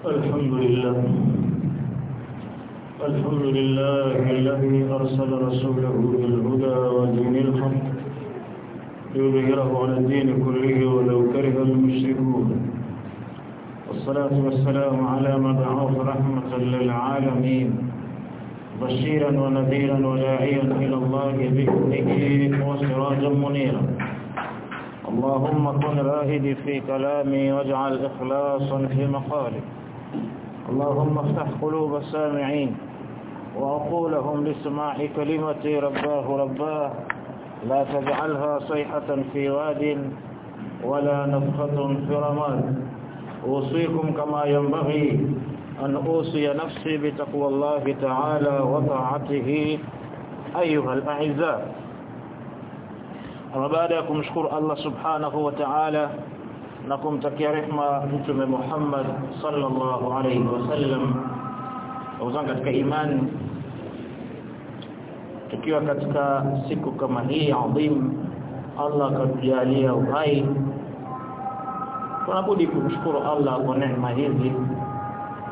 الحمد لله. الحمد لله الذي أرسل رسوله بالهدى ودين الحق ليظهره على الدين كله ولو كره المشركون. والصلاة والسلام على مبعوث رحمة للعالمين بشيرا ونذيرا وداعيا إلى الله بإذنه وسراجا منيرا. اللهم كن راهدي في كلامي واجعل إخلاصا في مقالي. اللهم افتح قلوب السامعين وعقولهم لسماع كلمتي رباه رباه لا تجعلها صيحة في واد ولا نفخة في رماد. أوصيكم كما ينبغي أن أوصي نفسي بتقوى الله تعالى وطاعته. أيها الأعزاء أما بعد Allah subhanahu wa ta'ala na kumtakia rehma mtume Muhammad sallallahu alayhi wasallam uzanga katika imani tukiwa katika siku kama hii adhim Allah katujalia uhai. Tunabudi kumshukuru Allah kwa neema hizi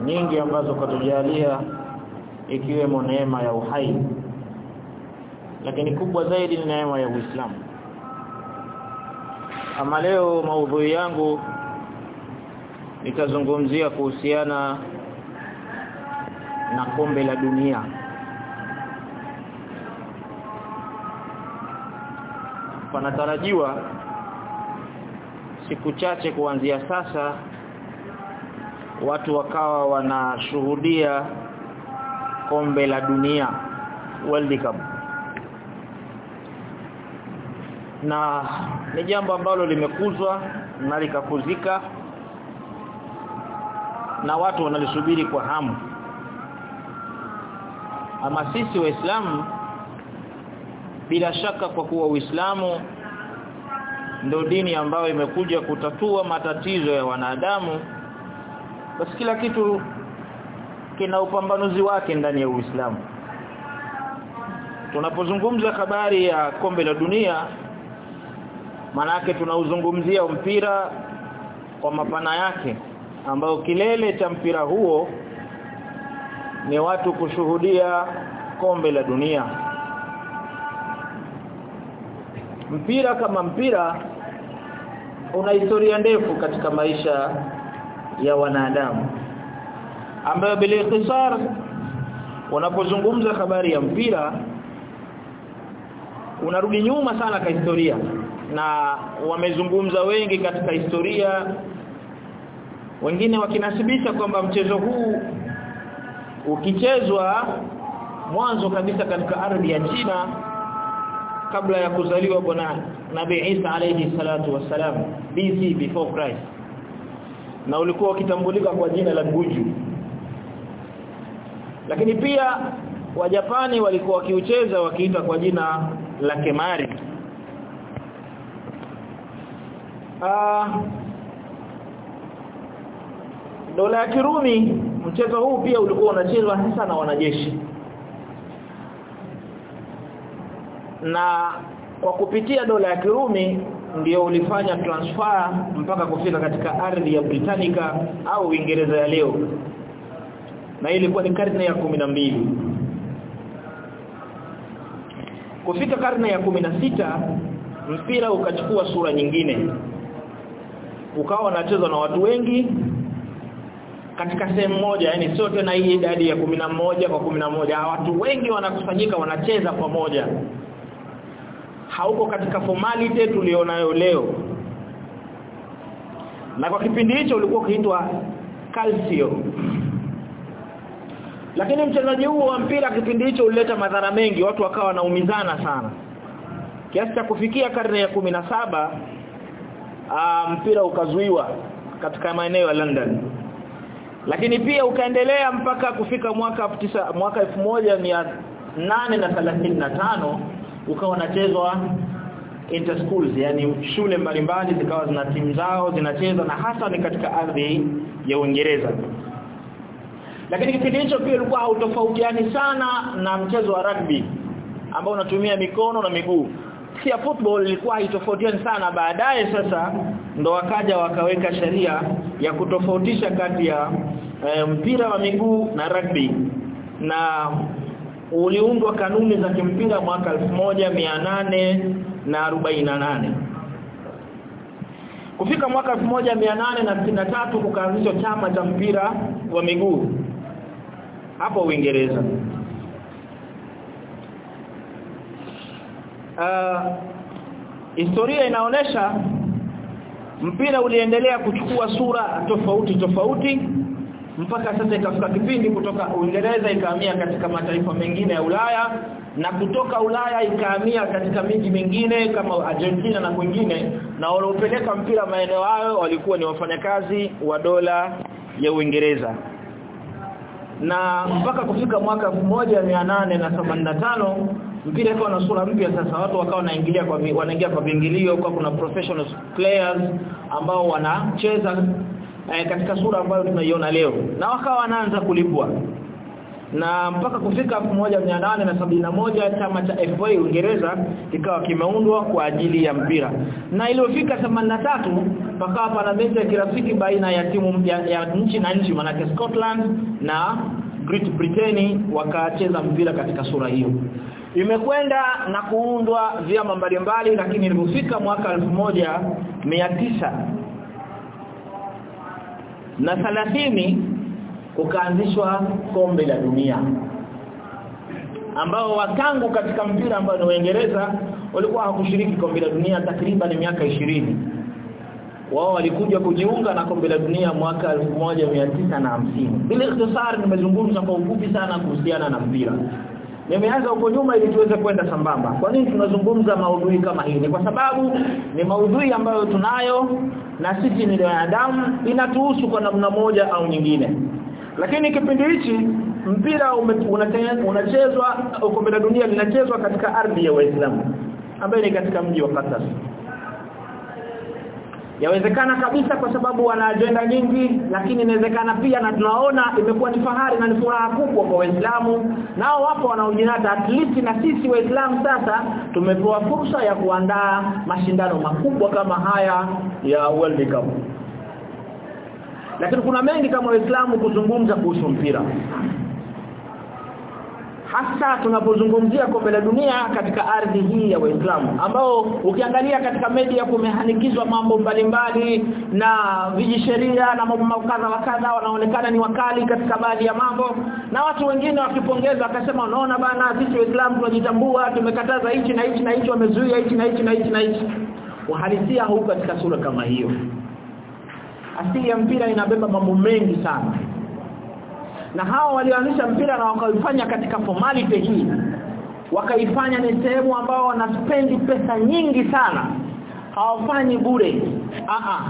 nyingi ambazo katujalia ikiwemo neema ya uhai. Lakini kubwa zaidi ni neema ya Uislamu ama leo maudhui yangu nitazungumzia kuhusiana na kombe la dunia. Panatarajiwa siku chache kuanzia sasa watu wakawa wanashuhudia kombe la dunia World Cup na ni jambo ambalo limekuzwa na likakuzika na watu wanalisubiri kwa hamu. Ama sisi waislamu bila shaka kwa kuwa uislamu ndio dini ambayo imekuja kutatua matatizo ya wanadamu basi kila kitu kina upambanuzi wake ndani ya Uislamu. Tunapozungumza habari ya kombe la dunia manake tunauzungumzia mpira kwa mapana yake ambao kilele cha mpira huo ni watu kushuhudia kombe la dunia. Mpira kama mpira una historia ndefu katika maisha ya wanadamu ambayo bila ikhtisar unapozungumza habari ya mpira unarudi nyuma sana kwa historia na wamezungumza wengi katika historia wengine wakinasibisha kwamba mchezo huu ukichezwa mwanzo kabisa katika ardhi ya China kabla ya kuzaliwa bwana Nabii Isa alayhi salatu wassalam BC before Christ na ulikuwa ukitambulika kwa jina la Guju lakini pia wajapani walikuwa wakiucheza wakiita kwa jina la Kemari ah dola ya Kirumi mchezo huu pia ulikuwa unachezwa hasa na wanajeshi. Na kwa kupitia dola ya Kirumi ndio ulifanya transfer mpaka kufika katika ardhi ya Britannica au Uingereza ya leo. Na ilikuwa ni karne ya mbili. Kufika karne ya sita mpira ukachukua sura nyingine ukawa unachezwa na watu wengi katika sehemu moja yani sio tena hii idadi ya moja kwa moja. Watu wengi wanakusanyika wanacheza pamoja. Hauko katika formality tulionayo leo. Na kwa kipindi hicho ulikuwa ukiitwa calcio. Lakini mchezaji huo wa mpira kipindi hicho ulileta madhara mengi watu wakawa wanaumizana sana. Kiasi cha kufikia karne ya saba mpira ukazuiwa katika maeneo ya London. Lakini pia ukaendelea mpaka kufika mwaka tisa, mwaka tano ukawa unachezwa inter schools yani shule mbalimbali zikawa zina timu zao zinacheza na hasa ni katika ardhi ya Uingereza. Lakini kipindi hicho pia ulikuwa hautofautiani sana na mchezo wa rugby ambao unatumia mikono na miguu pia football ilikuwa haitofautiani sana baadaye sasa ndo wakaja wakaweka sheria ya kutofautisha kati ya e, mpira wa miguu na rugby. Na uliundwa kanuni za kimpira mwaka 1848 kufika mwaka 1863 kukaanzishwa chama cha mpira wa miguu. Hapo Uingereza uh, historia inaonesha mpira uliendelea kuchukua sura tofauti tofauti mpaka sasa ikafika kipindi kutoka Uingereza ikahamia katika mataifa mengine ya Ulaya na kutoka Ulaya ikahamia katika miji mingine kama Argentina na kwingine na waliopeleka mpira maeneo hayo walikuwa ni wafanyakazi wa dola ya Uingereza. Na mpaka kufika mwaka 1885 mpira ikawa na sura mpya sasa watu wakawa wanaingilia kwa wanaingia kwa vingilio kwa kuna professional players ambao wanacheza eh, katika sura ambayo tunaiona leo. Na wakawa wanaanza kulipwa. Na mpaka kufika 1871 chama cha FA Uingereza kikawa kimeundwa kwa ajili ya mpira. Na iliyofika 83 pakawa pana mechi ya kirafiki baina ya timu ya, ya nchi na nchi manake Scotland na Great Britain wakacheza mpira katika sura hiyo imekwenda na kuundwa vyama mbalimbali lakini ilipofika mwaka 1900 na 30 kukaanzishwa kombe la dunia ambao watangu katika mpira ambao ni Uingereza walikuwa hawakushiriki kombe la dunia takriban miaka ishirini. Wao walikuja kujiunga na kombe la dunia mwaka 1950 bila kusahau nimezungumza kwa ufupi sana kuhusiana na mpira nimeanza huko nyuma ili tuweze kwenda sambamba. Kwa nini tunazungumza maudhui kama hii? Ni kwa sababu ni maudhui ambayo tunayo na sisi ni wanadamu inatuhusu kwa namna moja au nyingine. Lakini kipindi hichi mpira unachezwa kombe la dunia linachezwa katika ardhi ya Waislamu ambayo ni katika mji wa Qatar yawezekana kabisa kwa sababu wana ajenda nyingi lakini inawezekana pia na tunaona imekuwa ni fahari na ni furaha kubwa kwa Waislamu. Nao wapo wanaojinata at least na sisi Waislamu sasa tumepewa fursa ya kuandaa mashindano makubwa kama haya ya World Cup. Lakini kuna mengi kama Waislamu kuzungumza kuhusu mpira hasa tunapozungumzia kombe la dunia katika ardhi hii ya Waislamu ambao ukiangalia katika media kumehanikizwa mambo mbalimbali na vijisheria na mambo kadha wakadha wanaonekana ni wakali katika baadhi ya mambo na watu wengine wakipongeza wakasema unaona bana sisi Waislamu tunajitambua tumekataza hichi na hichi na hichi wamezuia hichi na hichi na hichi na hichi. Uhalisia huu katika sura kama hiyo. Asili ya mpira inabeba mambo mengi sana na hao walioanzisha mpira na wakaifanya katika formality hii wakaifanya ni sehemu ambao wanaspendi pesa nyingi sana hawafanyi bure. A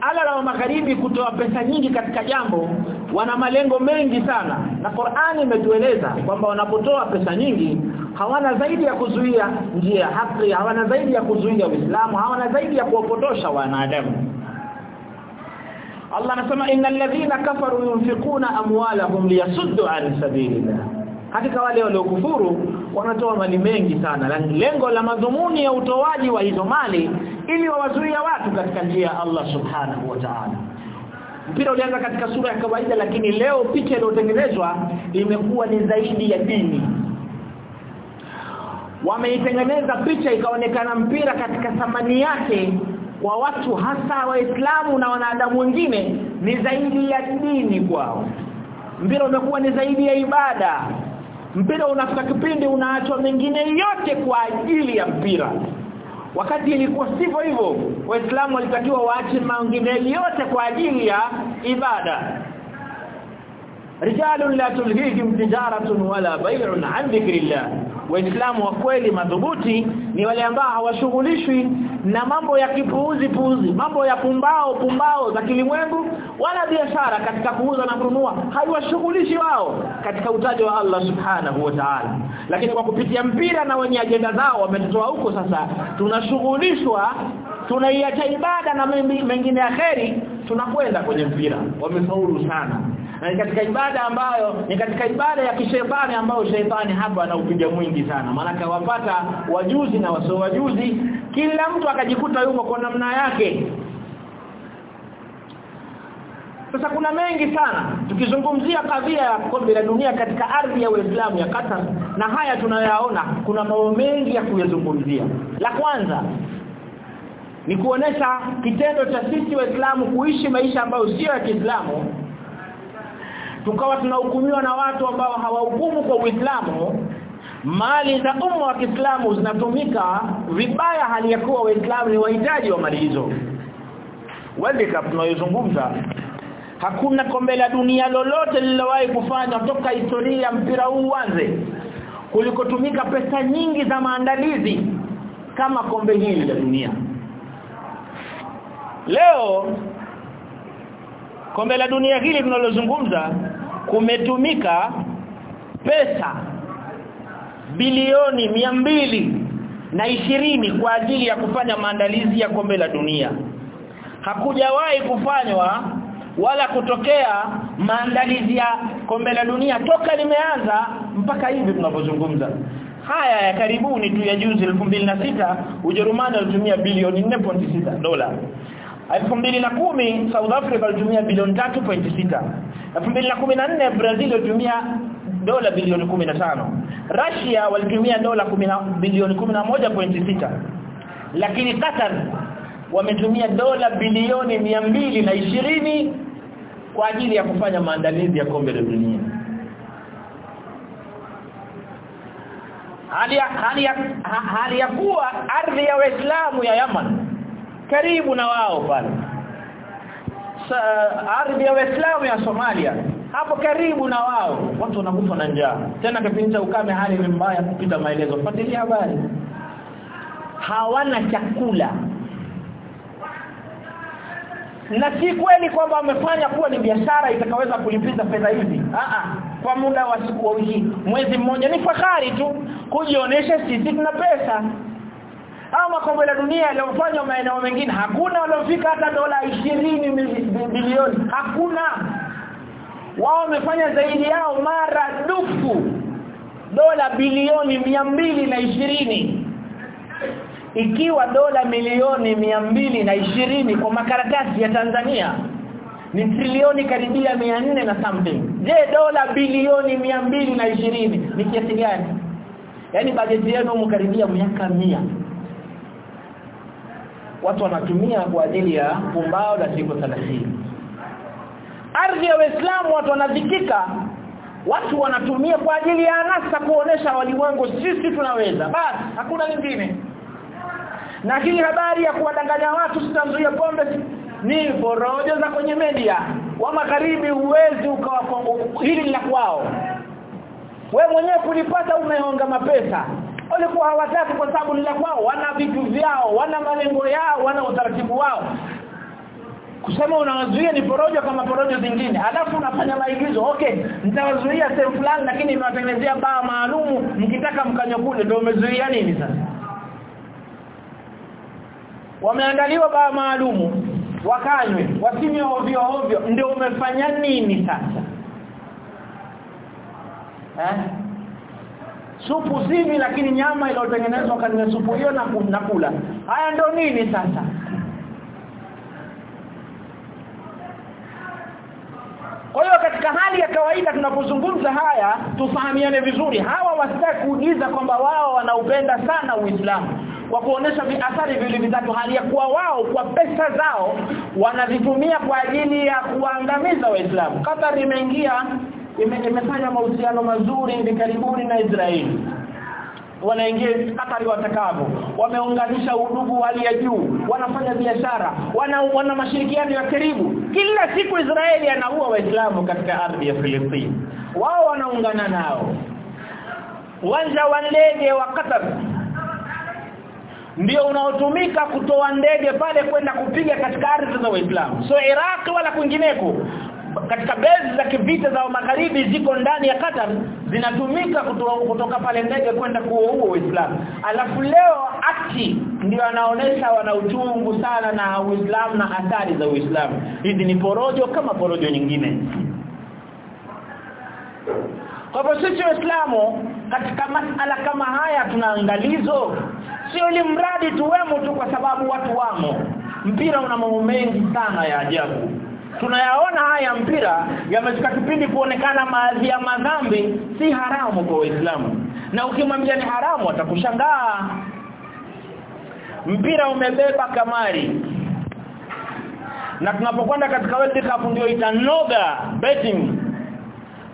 ala la magharibi kutoa pesa nyingi katika jambo wana malengo mengi sana. Na Qur'ani imetueleza kwamba wanapotoa pesa nyingi hawana zaidi ya kuzuia njia haki hawana zaidi ya kuzuia Uislamu hawana zaidi ya kuwapotosha wanadamu Allah anasema innal ladhina kafaru yunfikuna amwalahum liyasuddu an sabilillah. Hakika wale waliokufuru wanatoa mali mengi sana na lengo la madhumuni ya utoaji wa hizo mali ili wawazuia watu katika njia ya Allah subhanahu wa ta'ala. Mpira ulianza katika sura ya kawaida lakini leo picha iliyotengenezwa imekuwa ni zaidi ya dini. Wameitengeneza picha ikaonekana mpira katika thamani yake kwa watu hasa waislamu na wanadamu wengine ni zaidi ya dini kwao. Mpira umekuwa ni zaidi ya ibada. Mpira unafika kipindi unaachwa mengine yote kwa ajili ya mpira. Wakati ilikuwa sivyo hivyo waislamu walitakiwa waache mengine yote kwa ajili ya ibada rijalun la tulhihim tijaratun wala bay'un an dhikrillah. Waislamu wa kweli madhubuti ni wale ambao hawashughulishwi na mambo ya kipuuzi puuzi mambo ya pumbao pumbao za kilimwengu wala biashara katika kuuza na kununua. Haiwashughulishi wao katika utajo wa Allah subhanahu wa ta'ala. Lakini kwa kupitia mpira na wenye ajenda zao wametoa huko sasa tunashughulishwa tunaiacha ibada na mengine ya kheri tunakwenda kwenye mpira. Wamefaulu sana na ni katika ibada ambayo ni katika ibada ya kishetani ambayo shetani hapa anaupiga mwingi sana. Maana wapata wajuzi na wasio wajuzi. Kila mtu akajikuta yuko kwa namna yake. Sasa kuna mengi sana. Tukizungumzia kadhia ya kombe la dunia katika ardhi ya Uislamu ya Qatar na haya tunayaona kuna mambo mengi ya kuyazungumzia. La kwanza ni kuonesha kitendo cha sisi waislamu kuishi maisha ambayo sio ya Kiislamu tukawa tunahukumiwa na watu ambao hawahukumu kwa Uislamu mali za umma wa Kiislamu zinatumika vibaya hali ya kuwa waislamu ni wahitaji wa mali hizo. World tunayozungumza hakuna kombe la dunia lolote lililowahi kufanya toka historia mpira huu uanze. Kulikotumika pesa nyingi za maandalizi kama kombe hili la dunia. Leo kombe la dunia hili tunalozungumza kumetumika pesa bilioni mbili na ishirini kwa ajili ya kufanya maandalizi ya kombe la dunia. Hakujawahi kufanywa wala kutokea maandalizi ya kombe la dunia toka limeanza mpaka hivi tunapozungumza haya ya karibuni tu ya juzi 2006 Ujerumani alitumia bilioni 4.6 dola 2010 South Africa walitumia bilioni 3.6 2014 Brazil walitumia dola bilioni 15 Russia walitumia dola 10 bilioni 11.6 lakini Qatar wametumia dola bilioni mbili na ishirini kwa ajili ya kufanya maandalizi ya kombe la dunia. Hali ya, hali ya, hali ya kuwa ardhi ya Waislamu ya Yaman karibu na wao pale. Ardhi ya Waislamu ya Somalia hapo karibu na wao. Watu wanakufa na njaa. Tena kipindi cha ukame hali ni mbaya kupita maelezo. Fuatilia habari. Hawana chakula. Na si kweli kwamba wamefanya kuwa ni biashara itakaweza kulipiza fedha hizi. Kwa muda wa siku wiki mwezi mmoja. Ni fahari tu kujionyesha sisi tuna pesa au makombe ya dunia yaliyofanywa maeneo mengine hakuna waliofika hata dola 20 bilioni hakuna. Wao wamefanya zaidi yao mara dufu dola bilioni na ishirini. Ikiwa dola milioni na ishirini kwa makaratasi ya Tanzania ni trilioni karibia nne na something. Je dola bilioni na ishirini ni kiasi gani? Yani bajeti yenu mkaribia miaka mia watu wanatumia kwa ajili ya pumbao la siku 30 ardhi ya Waislamu watu wanadhikika. Watu wanatumia kwa ajili ya anasa kuonesha walimwengu sisi tunaweza. Basi hakuna lingine. Na hii habari ya kuwadanganya watu sitamzuia pombe ni porojo za kwenye media. Wa magharibi uwezi ukawa hili la kwao. We mwenyewe kulipata umeonga mapesa walikuwa hawataki kwa sababu ni la kwao. Wana vitu vyao wana malengo yao wana utaratibu wao. Kusema unawazuia ni porojo kama porojo zingine. Alafu unafanya maigizo okay nitawazuia sehemu fulani lakini nimewatengenezea baa maalumu. Mkitaka mkanyo kule ndio umezuia nini sasa? Wameandaliwa baa maalumu wakanywe wasinywe ovyo ovyo. Ndio umefanya nini sasa? Eh supu sivi lakini nyama iliyotengenezwa katika supu hiyo na kunakula haya ndio nini sasa? Kwa hiyo katika hali ya kawaida tunapozungumza haya tufahamiane vizuri. Hawa wasitaki kuuliza kwamba wao wanaupenda sana Uislamu. Kwa kuonesha viathari vile vitatu hali ya kuwa wao kwa pesa zao wanazitumia kwa ajili ya kuangamiza waislamu. Qatar imeingia imefanya mahusiano mazuri hivi karibuni na Israeli wanaingia Katari watakavyo wameunganisha udugu hali ya juu. Wanafanya biashara. Wana, wana mashirikiano ya karibu. Kila siku Israeli anaua waislamu katika ardhi ya Filipini wao wanaungana nao. Uwanja wa ndege wa Qatar ndio unaotumika kutoa ndege pale kwenda kupiga katika ardhi za Waislamu. So Iraq wala kwingineko katika bezi za kivita za magharibi ziko ndani ya Qatar zinatumika kutoka, kutoka pale ndege kwenda kuua Uislamu alafu leo akti ndio anaonesha wana uchungu sana na Uislamu na athari za Uislamu. Hizi ni porojo kama porojo nyingine. Kwa hivyo sisi Waislamu katika masala kama haya tunaangalizo sio ili mradi tuwemo tu kwa sababu watu wamo. Mpira una mambo mengi sana ya ajabu tunayaona haya mpira yamefika kipindi kuonekana maadhi ya madhambi si haramu kwa Waislamu. Na ukimwambia ni haramu atakushangaa. Mpira umebeba kamari. Na tunapokwenda katika World Cup ndio itanoga betting.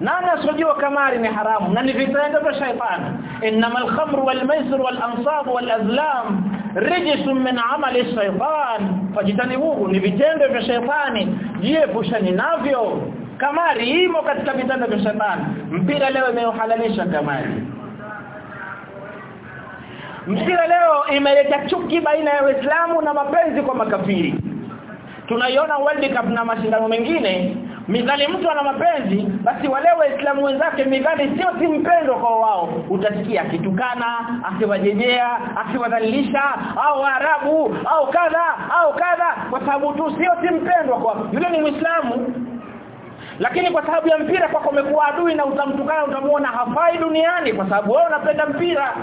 Nani asijua kamari ni haramu? Na ni vitendo vya shaytan innamal khamru wal maisir wal ansab wal azlam rijsun min amali shaytan. Fajitanibuhu ni vitendo vya shaytani. Jiepushani navyo. Kamari imo katika vitendo vya shaytani. Mpira leo imeuhalalisha kamari. Mpira leo imeleta chuki baina ya Waislamu na mapenzi kwa makafiri. Tunaiona World Cup na mashindano mengine midhali mtu ana mapenzi basi wale waislamu wenzake midhali sio si mpendo kwa wao. Utasikia akitukana akiwajejea akiwadhalilisha au arabu au kadha au kadha kwa sababu tu sio si mpendwa kwa yule ni Muislamu. Lakini kwa sababu ya mpira kwako umekuwa adui na utamtukana utamuona hafai duniani kwa sababu wewe unapenda mpira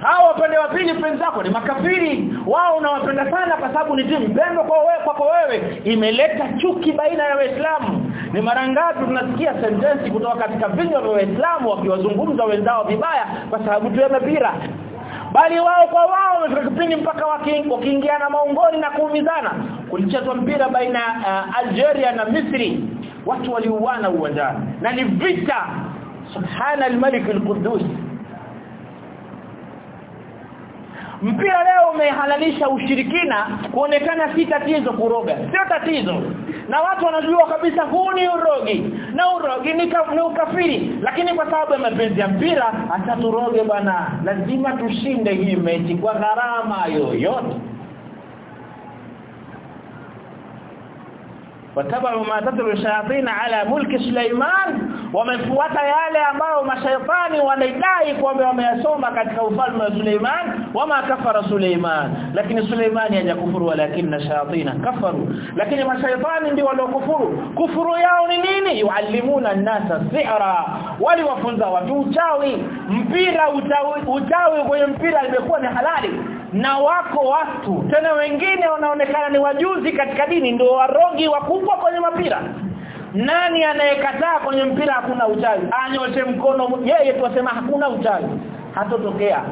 hao wapende wa pili penzi zako ni makafiri. Wao unawapenda sana kwa sababu ni timu pendo kwa wewe kwako wewe imeleta chuki baina ya waislamu. Ni mara ngapi tunasikia sentensi kutoka katika vinywa vya waislamu wakiwazungumza wenzao vibaya kwa sababu tu ya bali wao kwa wao wamefika kipindi mpaka wakiingiana maungoni na kuumizana kulichezwa mpira baina ya uh, Algeria na Misri. Watu waliuana uwanjani. Na ni vita. Subhana al-malik al-quddus mpira leo umehalalisha ushirikina kuonekana si tatizo kuroga. Sio tatizo. Na watu wanajua kabisa huu ni urogi. Na urogi ni, ka, ni ukafiri. Lakini kwa sababu ya mapenzi ya mpira hata turoge bwana. Lazima tushinde hii mechi kwa gharama yoyote watabaru ma tatlu shayatin ala mulki Sulaiman wamefuata yale ambayo mashaitani wanaidai kwamba wameyasoma katika ufalme wa Suleiman wama kafara Suleiman. Lakini Suleimani hajakufuru walakinna shayatina kafaru. Lakini mashaitani ndio waliokufuru. Kufuru yao ni nini? Yuallimuna an-nasa si'ra waliwafunza watu uchawi. Mpira uchawi uchawi kwenye mpira imekuwa ni halali. Na wako watu tena wengine wanaonekana ni wajuzi katika dini ndio warogi wakubwa kwenye mapira. Nani anayekataa kwenye mpira hakuna uchawi. Anyoshe mkono yeye tuwasema hakuna uchawi. Hatotokea.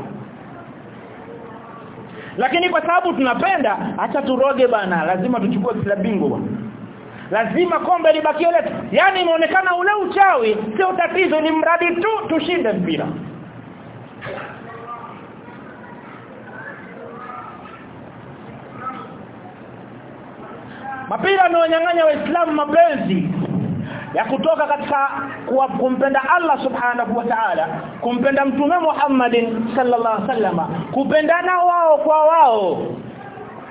Lakini kwa sababu tunapenda acha turoge bana. Lazima tuchukue kila bingwa lazima kombe libakie letu. Yani imeonekana ule uchawi sio tatizo ni mradi tu tushinde mpira mapira amewanyang'anya waislamu mapenzi ya kutoka katika kuwa kumpenda Allah subhanahu wa ta'ala kumpenda mtume Muhammadin sallallahu alaihi wasallama kupendana wao kwa wao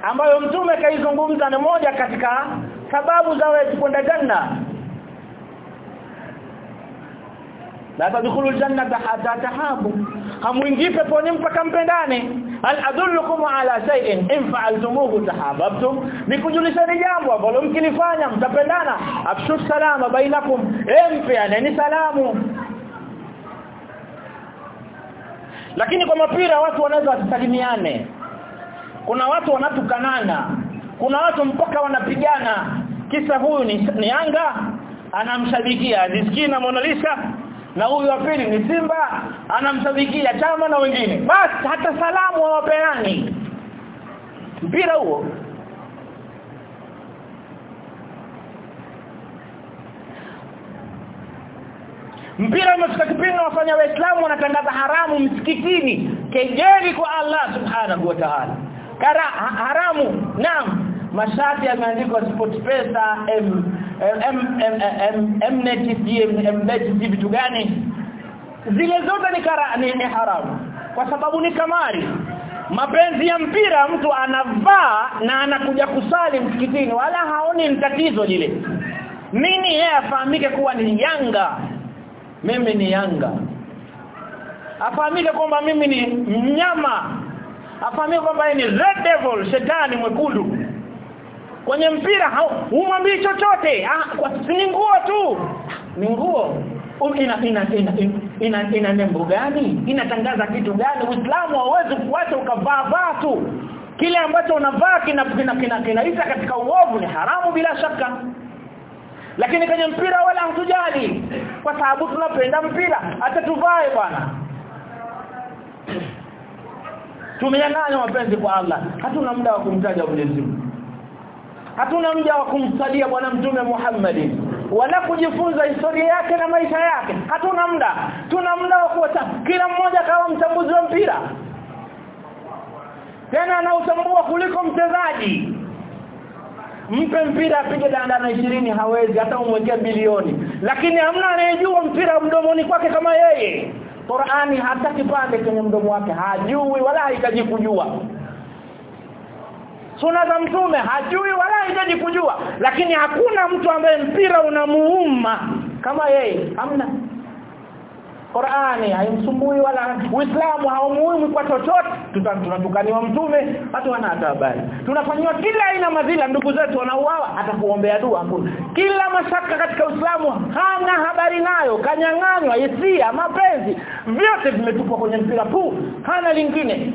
ambayo mtume kaizungumza ni moja katika sababu za kwenda janna la tadkhulul jannata hatta tahabu. Hamuingii peponi mpaka mpendane hal adullukum ala shay'in in fa'altumuhu tahabbtum? Nikujulishani jambo ambalo mkilifanya mtapendana. Afshu salama bainakum. Empeaneni salamu. Lakini kwa mapira watu wanaweza wasalimiane kuna watu wanatukanana. Kuna watu mpaka wanapigana. Kisa huyu ni, ni Yanga anamshabikia. Aziz na Mona Lisa na huyu wa pili ni Simba anamsadikia chama na wengine. Basi hata salamu hawapeani. Mpira huo. Mpira umefika kipindi wafanya waislamu wanatangaza haramu msikitini. Kejeli kwa Allah subhanahu wa ta'ala. Kara haramu. Naam mashati yameandikwa sport pesa m m m m vitu gani? Zile zote ni kara ni, haramu. Kwa sababu ni kamari. Mapenzi ya mpira mtu anavaa na anakuja kusali msikitini wala haoni tatizo lile. Nini yeye afahamike kuwa ni yanga. Mimi ni yanga. Afahamike kwamba mimi ni mnyama. Afahamike kwamba ni red devil shetani mwekundu kwenye mpira humwambii chochote. Ah ni nguo tu. Ni nguo. Ina ina ina, ina, ina nembo gani? Inatangaza kitu gani? Uislamu hauwezi kuacha ukavaa vaa tu. Kile ambacho unavaa kina, kina, kina, kina katika uovu ni haramu bila shaka. Lakini kwenye mpira wala hatujali. Kwa sababu tunapenda mpira. Hata tuvae bwana. Tumenyang'anya mapenzi kwa Allah. Hatuna muda wa kumtaja Mwenyezi Mungu hatuna mja wa kumsalia bwana mtume Muhammad wala kujifunza historia yake na maisha yake. Hatuna muda tuna muda wa kuota kila mmoja kawa mchambuzi wa mpira. Tena anautambua kuliko mchezaji. Mpe mpira apige dandana ishirini hawezi hata umwekea bilioni. Lakini hamna anayejua mpira mdomoni kwake kama yeye. Qur'ani hata kipande kwenye mdomo wake hajui wala haitaji kujua Suna za mtume hajui wala hahitaji kujua. Lakini hakuna mtu ambaye mpira unamuuma. Kama yeye hamna. Qur'ani haimsumbui wala Uislamu haumuhimu kwa chochote. Tunatukaniwa mtume hata wana habari. Tunafanywa kila aina madhila ndugu zetu wanauawa hata kuombea dua hakuna. Kila mashaka katika Uislamu hana habari nayo. Kanyang'anywa hisia mapenzi. Vyote vimetupwa kwenye mpira tu hana lingine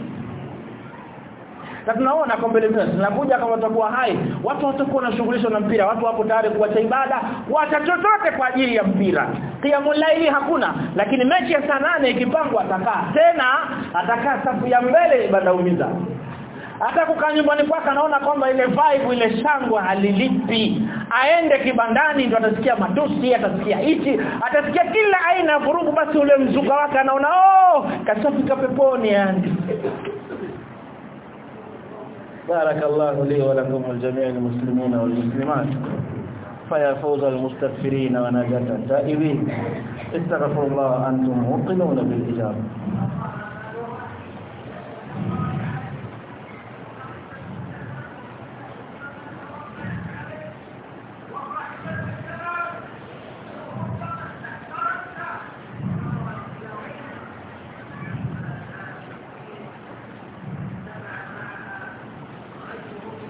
na tunaona kombe la tunakuja kama watakuwa hai. Watu watakuwa wanashughulishwa na mpira watu wapo tayari kuacha ibada kuacha chochote kwa ajili ya mpira. Qiyamul laili hakuna lakini mechi ya saa nane ikipangwa atakaa. Tena atakaa safu ya mbele ibada umiza hata kukaa nyumbani kwake anaona kwamba ile vibe ile shangwe alilipi aende kibandani ndio atasikia matusi atasikia hichi atasikia kila aina ya vurugu. Basi ule mzuka wake anaona oh kashafika peponi yani بارك الله لي ولكم والجميع المسلمين والمسلمات. فيا فوز المستغفرين ونجاة التائبين. استغفر الله أنتم موقنون بالإجابة.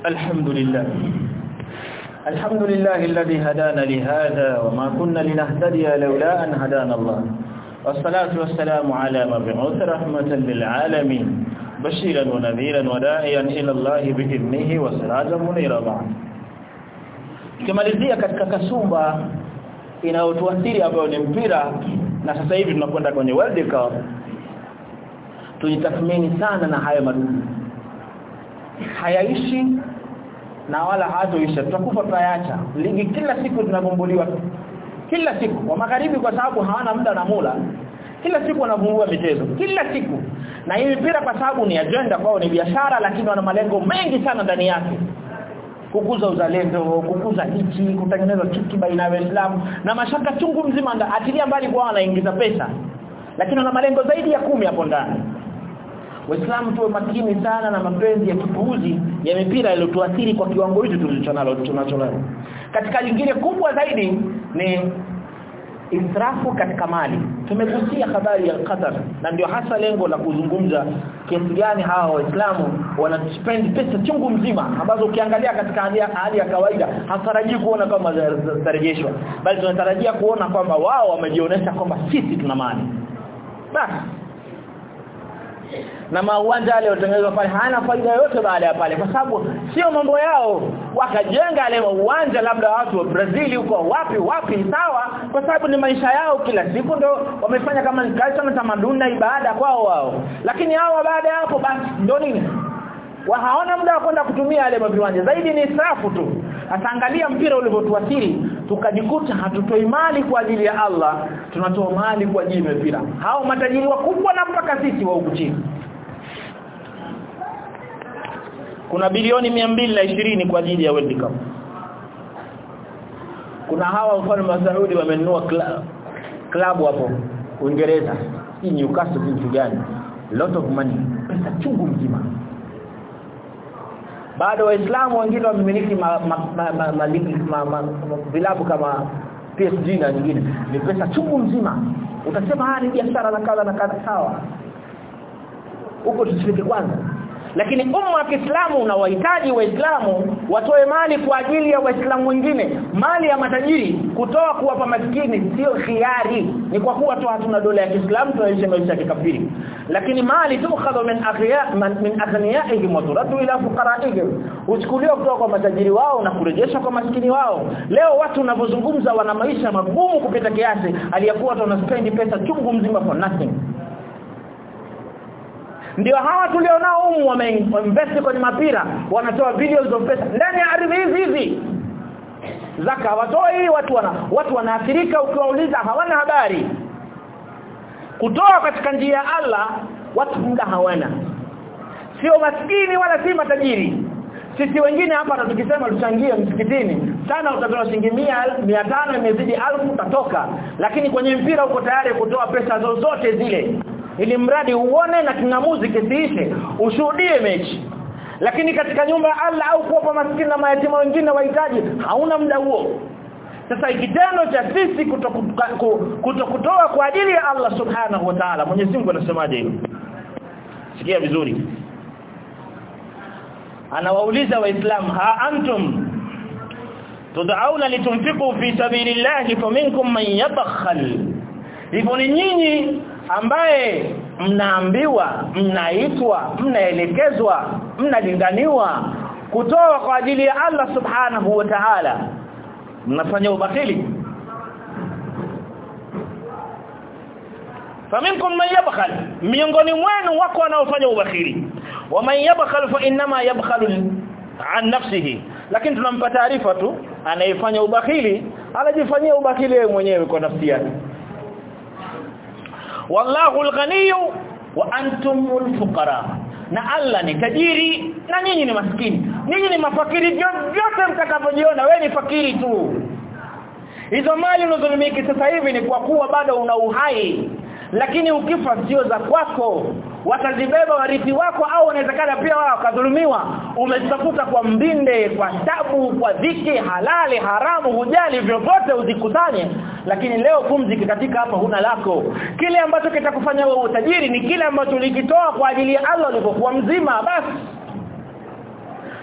الحمد لله. الحمد لله الذي هدانا لهذا وما كنا لنهتدي لولا أن هدانا الله. والصلاة والسلام على مبعوث رحمة للعالمين بشيرا ونذيرا وداعيا إلى الله بإذنه وسراجا منيرا. بعد kimalizia katika kasumba inayotuathiri ambayo ni mpira na sasa hivi tunakwenda kwenye World Cup tujitathmini sana na haya madudu hayaishi na wala hatoisha tutakufa tayacha ligi kila siku tunavumbuliwa kila siku. Wa magharibi kwa sababu hawana muda na mula kila siku wanavumbua michezo. Kila siku. Na hii mpira kwa sababu ni agenda kwao ni biashara lakini wana malengo mengi sana ndani yake. Kukuza uzalendo kukuza hichi kutengeneza chuki baina ya Waislamu. Na mashaka chungu mzima atilia mbali kwa wanaingiza pesa. Lakini wana malengo zaidi ya kumi hapo ndani Waislamu tuwe makini sana na mapenzi ya kipuuzi ya mipira yaliyotuathiri kwa kiwango hicho tulichonalo tunacholeo. Katika lingine kubwa zaidi ni israfu katika mali. Tumegusia habari ya Qatar na ndio hasa lengo la kuzungumza kiasi gani hawa waislamu wanaspend pesa chungu mzima ambazo ukiangalia katika hali ya, kawaida hatarajii kuona kama zitarejeshwa bali tunatarajia kuona kwamba wao wamejionyesha kwamba sisi tuna mali. Basi na mauwanja yale yotengenezwa pale hana faida yoyote baada ya pale kwa sababu sio mambo yao. Wakajenga yale uwanja labda watu wa Brazil huko wapi wapi sawa kwa sababu ni maisha yao kila siku ndo wamefanya kama ni na tamaduni na ibada kwao wao. Lakini hao baada ya hapo basi ndio nini? Wa haona muda wa kwenda kutumia yale viwanja zaidi ni safu tu ataangalia mpira ulivyotuathiri tukajikuta hatutoi mali kwa ajili ya Allah tunatoa mali kwa ajili ya mpira hao matajiri wakubwa na mpaka sisi wa huku chini. Kuna bilioni ishirini kwa ajili ya World Cup. Kuna hawa mfalme wa Saudi wamenunua klabu hapo Uingereza. Hii Newcastle kitu gani? Lot of money. Pesa chungu mzima bado waislamu wengine wamiliki vilabu kama PSG na nyingine. Ni pesa chungu mzima utasema haya ni biashara na kadha na kadha. Sawa. Huko tushiriki kwanza lakini umma wa Kiislamu unawahitaji waislamu watoe mali kwa ajili ya waislamu wengine. Mali ya matajiri kutoa kuwapa maskini sio khiari. Ni kwa kuwa tu hatuna dola ya Kiislamu tunaishi maisha ya kikafiri. Lakini mali tukhadhu min aghniya min aghniyaihim wa ila fuqaraihim. Uchukuliwa kutoka kwa matajiri wao na kurejeshwa kwa maskini wao. Leo watu unavyozungumza wana maisha magumu kupita kiasi. Aliyakuwa watu wanaspend pesa chungu mzima for nothing ndio hawa tulionao humu wameinvest kwenye mapira wanatoa videos of pesa. Ndani ya ardhi hizi hizi. Zaka hawatoi watu wana watu wanaathirika ukiwauliza hawana habari. Kutoa katika njia ya Allah watu muda hawana. Sio maskini wala si matajiri. Sisi wengine hapa tukisema tuchangie msikitini. Sana utatoa shilingi 100 500 imezidi 1000 utatoka. Lakini kwenye mpira uko tayari kutoa pesa zozote zile ili mradi uone na kingamuzi kisiishe ushuhudie mechi. Lakini katika nyumba ya Allah au kuwapa maskini na mayatima wengine wahitaji hauna muda huo. Sasa kitendo cha sisi kutokutoa kwa ajili ya Allah subhanahu wa ta'ala Mwenyezi Mungu anasemaje sikia vizuri. Anawauliza waislamu ha antum tud'auna litunfiqu fi sabilillahi faminkum man yabkhal? Hivyo ni nyinyi ambaye mnaambiwa mnaitwa mnaelekezwa mnalinganiwa kutoa kwa ajili ya Allah subhanahu wa ta'ala mnafanya ubakhili faminkum man yabkhal miongoni mwenu wako wanaofanya wa man yabkhal fa inma yabkhalu an nafsihi. Lakini tunampa taarifa tu anayefanya ubakhili anajifanyia ubakhili yeye mwenyewe kwa nafsi yake wallahu alghaniyu wa antumul fuqara na Allah ni tajiri na nyinyi ni maskini. Nyinyi ni mafakiri vyote mtakavyojiona wewe ni fakiri tu. Hizo mali unazolumiki sasa hivi ni kwa kuwa bado una uhai. Lakini ukifa sio za kwako. Watazibeba warithi wako au inawezekana pia wao wakadhulumiwa. Umetafuta kwa mbinde kwa tabu kwa dhiki halali haramu hujali vyovyote uzikusanye lakini leo pumzi katika hapa huna lako. Kile ambacho kitakufanya wewe utajiri ni kile ambacho ulikitoa kwa ajili ya Allah ulipokuwa mzima basi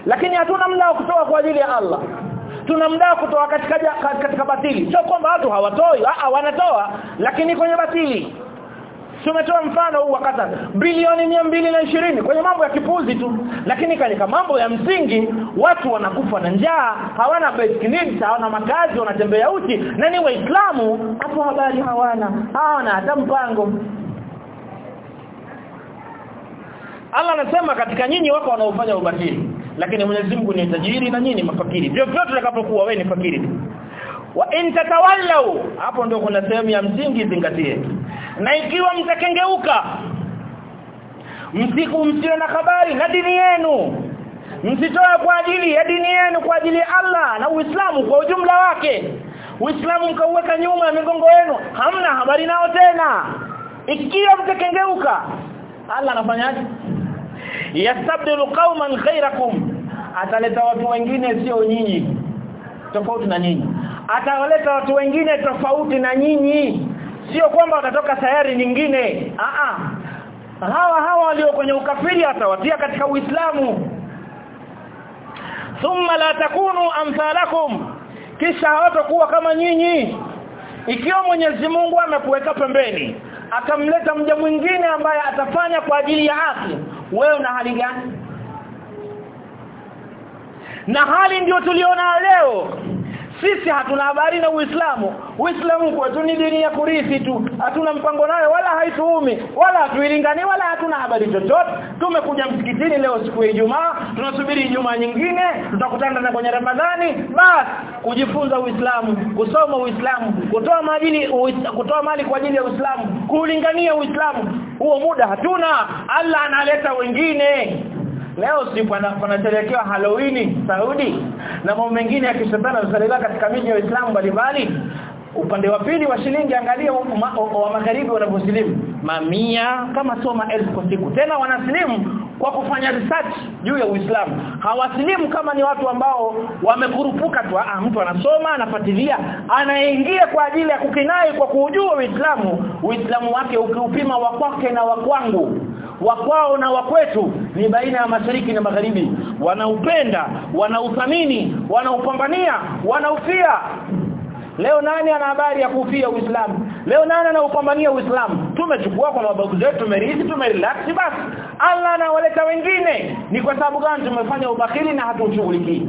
lakini hatuna muda wa kutoa kwa ajili ya Allah. Tuna muda kutoa katika katika batili. Sio kwamba watu hawatoi a wanatoa. Lakini kwenye batili tumetoa mfano huu wakati bilioni ishirini kwenye mambo ya kipuzi tu. Lakini katika mambo ya msingi watu wanakufa na njaa hawana basic needs hawana makazi wanatembea uchi. Na ni waislamu hapo habari hawana. Hawana hata mpango. Allah anasema katika nyinyi wako wanaofanya ubatili. Lakini Mwenyezi Mungu ni tajiri na nyinyi mafakiri. Vyovyote utakapokuwa wewe ni fakiri wa in hapo ndio kuna sehemu ya msingi zingatie. Na ikiwa mtakengeuka msiku msio na habari na dini yenu msitoa kwa ajili ya dini yenu kwa ajili ya Allah na Uislamu kwa ujumla wake. Uislamu mkauweka nyuma ya migongo yenu hamna habari nao tena. Ikiwa mtakengeuka Allah anafanyaje yastabdilu qauman khairakum ataleta watu wengine sio nyinyi tofauti na nyinyi atawaleta watu wengine tofauti na nyinyi. Sio kwamba watatoka sayari nyingine. A a hawa hawa walio kwenye ukafiri atawatia katika uislamu. Thumma la takunu amsalakum kisha hawatakuwa kama nyinyi. Ikiwa Mwenyezi Mungu amekuweka pembeni akamleta mja mwingine ambaye atafanya kwa ajili ya haki. Wewe una hali gani? Na hali ndio tuliona leo sisi hatuna habari na Uislamu. Uislamu kwetu ni dini ya kurithi tu. Hatuna mpango nayo wala haituumi wala hatuilingani wala hatuna habari chochote. Tumekuja msikitini leo siku ya Ijumaa tunasubiri Ijumaa nyingine tutakutana na kwenye Ramadhani. Basi kujifunza Uislamu kusoma Uislamu kutoa mali kutoa mali kwa ajili ya Uislamu kuulingania Uislamu huo muda hatuna. Allah analeta wengine leo si panasherekewa Halloween Saudi na mambo mengine ya kishetani yanasaliwa katika miji ya Uislamu mbalimbali. Upande wa pili wa shilingi angalia wa magharibi wanavyosilimu. Mamia kama soma maelfu kwa siku. Tena wanasilimu kwa kufanya research juu ya Uislamu. Hawasilimu kama ni watu ambao wamekurupuka tu. Ah mtu anasoma anafuatilia anaingia kwa ajili ya kukinai kwa kujua Uislamu. Uislamu wake ukiupima wa kwake na wa kwangu wa kwao na wa kwetu ni baina ya mashariki na magharibi wanaupenda wanauthamini wanaupambania wanaufia Leo nani ana habari ya kufia Uislamu? Leo nani anaupambania Uislamu? Tumechukua kwa mababu zetu, tumerithi, tumerelax basi. Allah anawaleta wengine. Ni kwa sababu gani tumefanya ubakhili na hatushughulikii?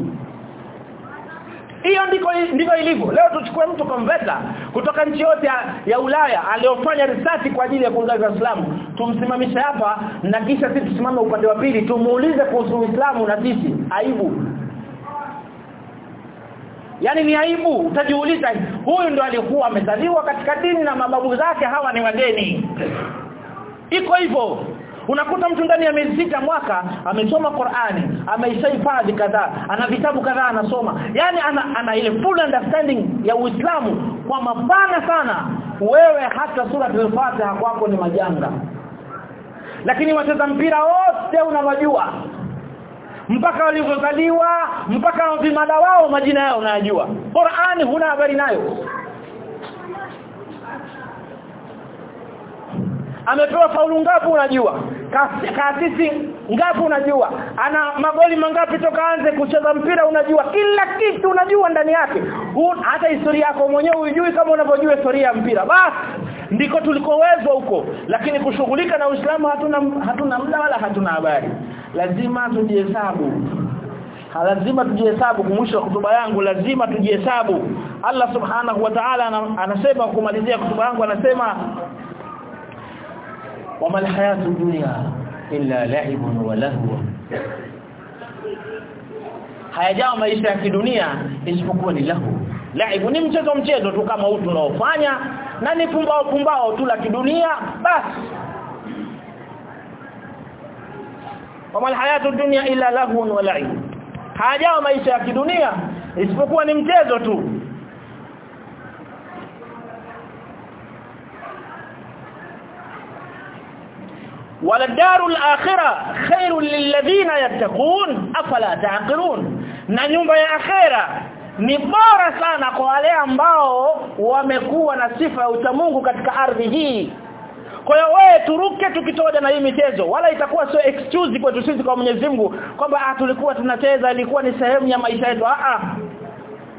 Hiyo ndiko ndivyo ilivyo. Leo tuchukue mtu konveta kutoka nchi yote ya, ya Ulaya aliyofanya research kwa ajili ya kuunga Uislamu. Tumsimamishe hapa na kisha sisi tusimame upande wa pili tumuulize kuhusu Uislamu na sisi. Aibu. Yaani ni aibu utajiuliza huyu ndo alikuwa amezaliwa katika dini na mababu zake hawa ni wageni. Iko hivyo. Unakuta mtu ndani ya miezi sita mwaka amesoma Qur'ani, ameishahifadhi kadhaa, ana vitabu kadhaa anasoma. Yaani ana, ana ile full understanding ya Uislamu kwa mapana sana. Wewe hata sura al-Fatiha kwako ni majanga. Lakini wacheza mpira wote unawajua mpaka walivyozaliwa mpaka vimada wao majina yao unayajua Qur'ani huna habari nayo amepewa faulu ngapi unajua? Kaasisi ngapi unajua? Ana magoli mangapi toka anze kucheza mpira unajua? Kila kitu unajua ndani yake. Hata historia yako mwenyewe unijui kama unavyojua historia ya mpira. Basi ndiko tulikowezwa huko. Lakini kushughulika na Uislamu hatuna hatuna muda wala hatuna habari. Lazima tujihesabu. Lazima tujihesabu. Kumwisho wa kutuba yangu lazima tujihesabu. Allah subhanahu wa ta'ala anasema kumalizia kutuba yangu anasema wama الحياة الدنيا illa لعب ولهو. hayajawa maisha ya kidunia isipokuwa ni lahu. Laibu ni mchezo mchezo tu kama huu tunaofanya na ni pumbao pumbao tu la kidunia basi. Wama alhayatu dunya illa lahun wa la'ib hayajao maisha ya kidunia isipokuwa ni mchezo tu wala darul akhirah khairul lilladhina yattaqun afala ta'qilun. Na nyumba ya akhera ni bora sana kwa wale ambao wamekuwa na sifa ya utamungu katika ardhi hii. Kwa hiyo wewe turuke tukitoja na hii michezo. Wala itakuwa sio excuse kwetu sisi kwa Mwenyezi Mungu kwamba ah tulikuwa tunacheza ilikuwa ni sehemu ya maisha yetu. Ah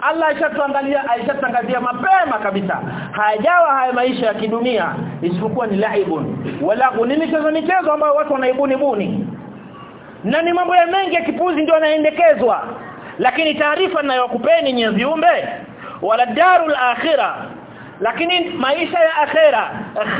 Allah aishatuangalia aishatangazia mapema kabisa. Hayajawa haya maisha ya kidunia isipokuwa ni laibun. Wala ni michezo michezo ambayo watu wanaibuni buni. Na ni mambo ya mengi ya kipuzi ndio yanaendekezwa. Lakini taarifa ninayokupeni nyenye viumbe wala darul akhirah lakini maisha ya akhera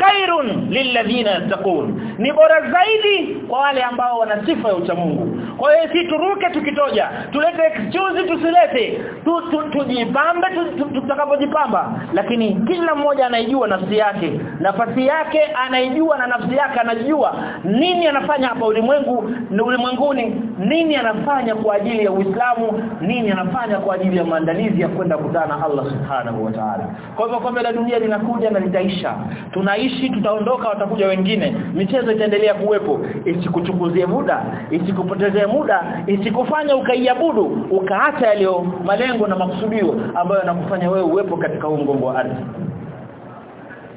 khairun lilladhina yattaqun. Ni bora zaidi kwa wale ambao wana sifa ya uchamungu kwa hiyo si turuke tukitoja tulete excuse tusilete. Tu, tu, tujipambe tutakapojipamba. Lakini kila mmoja anaijua nafsi yake. Nafasi yake anaijua na nafsi yake anajua nini anafanya hapa ulimwengu ulimwenguni? Nini anafanya kwa ajili ya Uislamu? Nini anafanya kwa ajili ya maandalizi ya kwenda kutana Allah subhanahu wa ta'ala? Kwa hivyo kombe dunia linakuja na litaisha. Tunaishi tutaondoka watakuja wengine. Michezo itaendelea kuwepo. Isikuchukuzie muda isikupotezee muda isikufanya ukaiabudu ukaacha yaliyo malengo na makusudio ambayo yanakufanya wewe uwepo katika mgongo wa ardhi.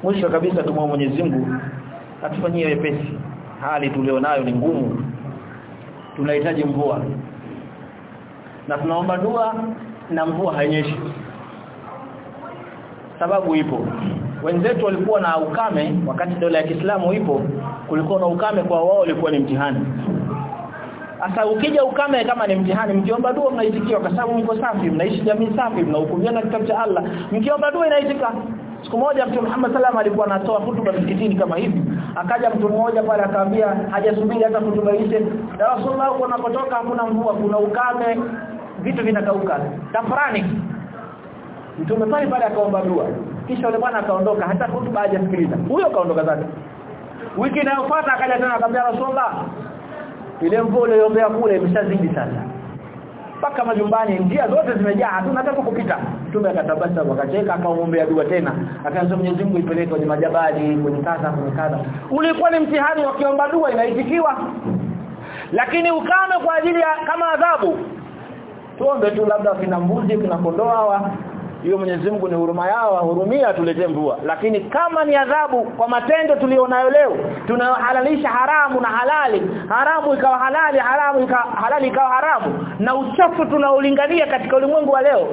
Mwisho kabisa tumwombe Mwenyezi Mungu atufanyie wepesi. Hali tulionayo ni ngumu. Tunahitaji mvua. Na tunaomba dua na mvua hainyeshi sababu ipo. Wenzetu walikuwa na ukame wakati dola ya Kiislamu ipo kulikuwa na ukame kwa wao ulikuwa ni mtihani. Sasa ukija ukame kama ni mtihani mkiomba dua mnaitikiwa kwa sababu mko safi mnaishi jamii safi mnahukumiana kitabu cha Allah. Mkiomba dua inaitika. Siku moja mtume Muhammad sallam alikuwa anatoa hutuba msikitini kama hivi. Akaja mtu mmoja pale akaambia hajasubiri hata hutuba na Rasulullah unapotoka hakuna mvua kuna ukame. Vitu vinakauka. Tafrani mtume pale pale akaomba dua. Kisha yule bwana akaondoka hata hutuba hajasikiliza. Huyo kaondoka zake. Wiki inayofuata akaja tena akamwambia Rasulullah ile mvua yombea kule imeshazidi sasa Paka majumbani njia zote zimejaa hatuna hata kupita. Mtume akatabasamu akacheka akaombea dua tena. Akaanza Mwenyezi Mungu ipeleke kwenye majabali kwenye kadha kwenye kadha ulikuwa ni mtihani wa kiomba dua inaitikiwa. Lakini ukame kwa ajili ya kama adhabu. Tuombe tu labda kina mbuzi kina kondoo hawa hiyo Mwenyezi Mungu ni huruma yao ahurumia tuletee mvua. Lakini kama ni adhabu kwa matendo tulionayo leo tunahalalisha haramu na halali. Haramu ikawa halali haramu ikawa halali ikawa haramu. Na uchafu tunaolingania katika ulimwengu wa leo.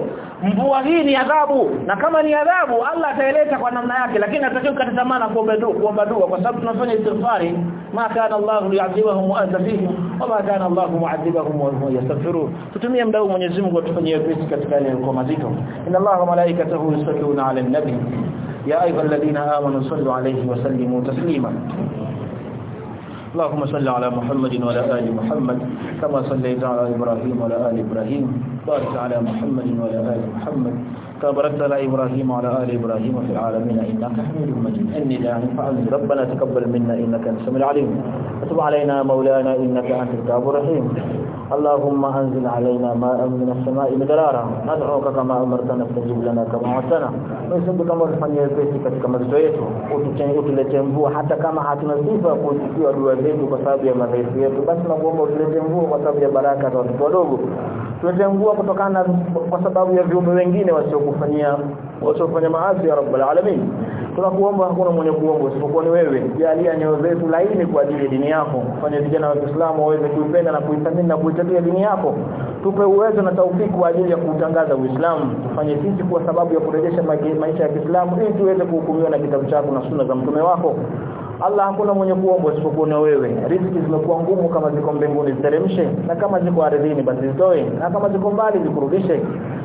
Mvua hii ni adhabu. Na kama ni adhabu Allah ataeleta kwa namna yake. Lakini hatakiwi kukata tamaa kuomba dua kuomba dua. Kwa sababu tunafanya istighfari. Ma kana Allah yu'adhibuhum wa anta wa ma kana Allah mu'adhibuhum wa hum yastaghfirun tutumie mdau Mwenyezi Mungu atufanyie wepesi katika yale yalikuwa mazito. Inna Allah وملائكته يصلون على النبي. يا أيها الذين آمنوا صلوا عليه وسلموا تسليما. اللهم صل على محمد وعلى آل محمد كما صليت على إبراهيم وعلى آل إبراهيم. بارك على محمد وعلى آل محمد كما باركت على إبراهيم وعلى آل إبراهيم في العالمين. إنك حميد مجيد. إني لا فعل ربنا تقبل منا إنك أنت السميع العليم. وتب علينا مولانا إنك أنت التواب الرحيم. اللهم انزل علينا ماء من السماء مدرارا ندعوك كما امرتنا فاستجب لنا كما وعدتنا ونسبك kama ulifanyia wepesi katika mazito yetu utuletee mvua hata kama hatuna sifa ya kuitikia dua zetu kwa sababu ya madhaifu yetu basi nakuomba utuletee mvua kwa sababu ya baraka za watoto wadogo tuletee mvua kutokana kwa sababu ya viumbe wengine wasiokufanyia wasiofanya maasi ya rabbul alamin. Tunakuomba hakuna mwenye kuomba isipokuwa ni wewe. Jalia nyoyo zetu laini kwa ajili ya dini yako. Fanya vijana wa Kiislamu waweze kuipenda na kuithamini na kuitetea dini yako. Tupe uwezo na taufiki kwa ajili ya kutangaza Uislamu. Tufanye sisi kwa sababu ya kurejesha maisha ya Kiislamu ili tuweze kuhukumiwa na kitabu chako na sunna za mtume wako. Allah hakuna mwenye kuomba isipokuwa na wewe. Riziki zimekuwa ngumu kama ziko mbinguni ziteremshe. Na kama ziko ardhini basi zitoe. Na kama ziko mbali zikurudishe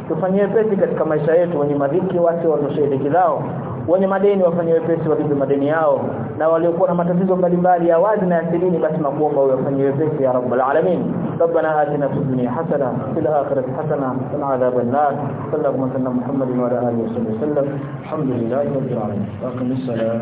tufanyie pesi katika maisha yetu wenye madhiki wasi watoshe dhiki zao wenye madeni wafanye wepesi walipe madeni yao na waliokuwa na matatizo mbalimbali ya wazi na asirini basi nakuomba wafanye wepesi ya rabbal alamin ربنا آتنا في الدنيا حسنة في الآخرة حسنة وقنا عذاب النار صلى الله عليه محمد وعلى آله وصحبه وسلم الحمد لله رب العالمين واقم السلام